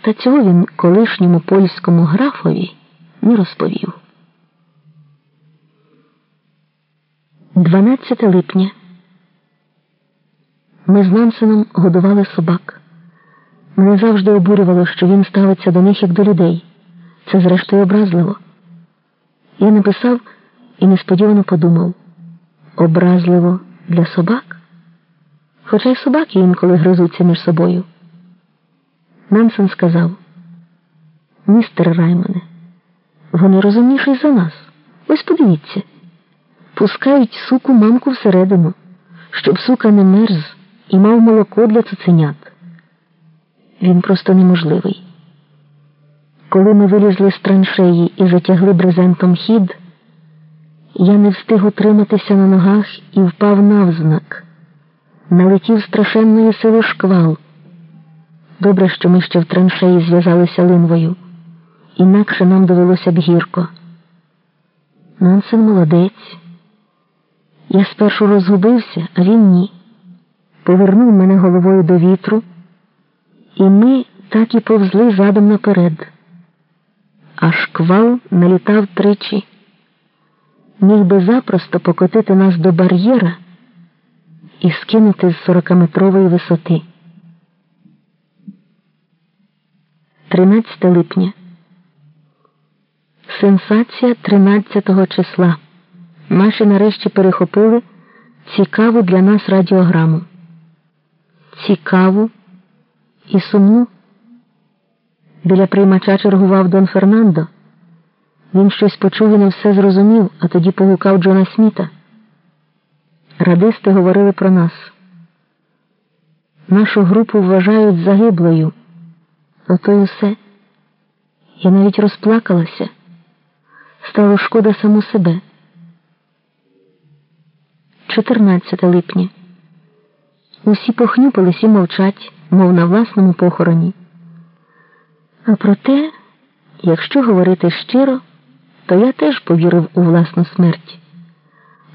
Та цього він колишньому польському графові не розповів. 12 липня. Ми з Нансеном годували собак. Мене завжди обурювало, що він ставиться до них як до людей. Це, зрештою, образливо. Я написав і несподівано подумав образливо для собак? Хоча й собаки інколи гризуться між собою. Нансен сказав, містер Раймоне, вони розумніші за нас. Ось подивіться. Пускають суку мамку всередину, щоб сука не мерз і мав молоко для цуценят. Він просто неможливий. Коли ми вилізли з траншеї і затягли брезентом хід, я не встиг утриматися на ногах і впав навзнак. Налетів страшенної сили шквал. Добре, що ми ще в траншеї зв'язалися линвою, інакше нам довелося б гірко. Нансен молодець. Я спершу розгубився, а він ні. Повернув мене головою до вітру, і ми так і повзли задом наперед. А шквал налітав тричі. Міг би запросто покотити нас до бар'єра і скинути з сорокаметрової висоти. 13 липня. Сенсація 13 числа. Наші нарешті перехопили цікаву для нас радіограму. Цікаву і сумну. Біля приймача чергував Дон Фернандо. Він щось почув і не все зрозумів, а тоді погукав Джона Сміта. Радисти говорили про нас. Нашу групу вважають загиблою. Ото й усе. Я навіть розплакалася. Стало шкода саму себе. 14 липня. Усі похнюпились і мовчать, мов на власному похороні. А проте, якщо говорити щиро, то я теж повірив у власну смерть.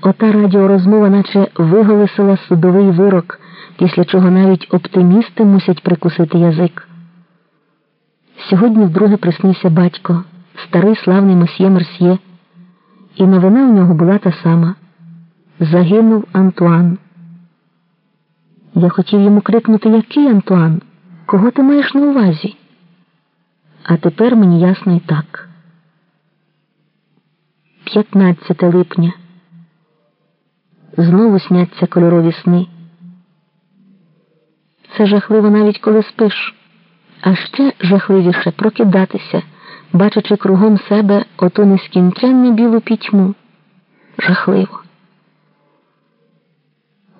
Ота радіорозмова наче виголосила судовий вирок, після чого навіть оптимісти мусять прикусити язик. Сьогодні вдруге приснився батько, старий славний мосьє Мерсьє, і новина в нього була та сама загинув Антуан. Я хотів йому крикнути, який Антуан? Кого ти маєш на увазі? А тепер мені ясно і так. 15 липня. Знову сняться кольорові сни. Це жахливо навіть коли спиш, а ще жахливіше прокидатися, бачачи кругом себе оту нескінченну білу пітьму. Жахливо.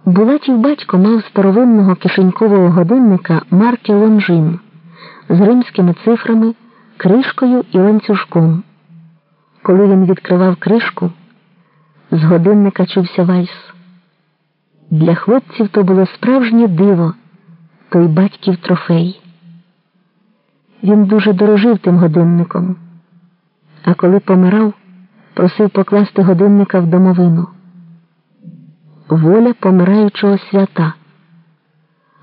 Булатів батько мав старовинного кишенькового годинника марки Лонжин з римськими цифрами, кришкою і ланцюжком. Коли він відкривав кришку, з годинника чувся вальс. Для хлопців то було справжнє диво, той батьків трофей. Він дуже дорожив тим годинником, а коли помирав, просив покласти годинника в домовину. Воля помираючого свята.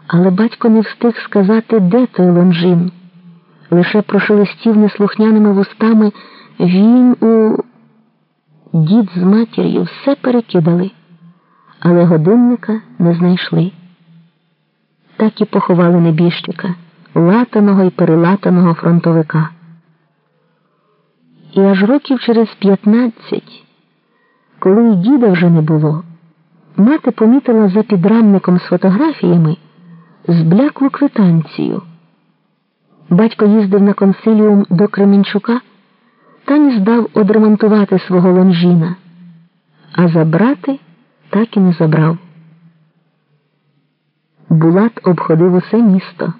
Але батько не встиг сказати, де той лонжин. Лише прошелестів неслухняними вустами він у дід з матір'ю все перекидали, але годинника не знайшли. Так і поховали небіжчика, латаного і перелатаного фронтовика. І аж років через п'ятнадцять, коли й діда вже не було, мати помітила за підрамником з фотографіями збляклу квитанцію. Батько їздив на консиліум до Кременчука та не здав одремонтувати свого лонжіна, а забрати так і не забрав. Булат обходив усе місто,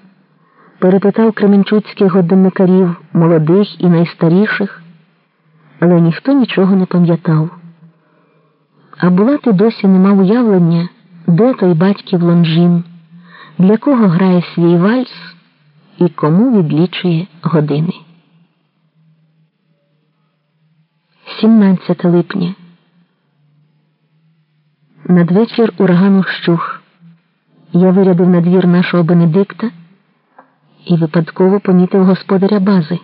перепитав кременчуцьких годинникарів, молодих і найстаріших, але ніхто нічого не пам'ятав. А Булат і досі не мав уявлення, де той батьків лонжін, для кого грає свій вальс і кому відлічує години. 17 липня. Надвечір урагану щух. Я вирядив на двір нашого Бенедикта і випадково помітив господаря бази.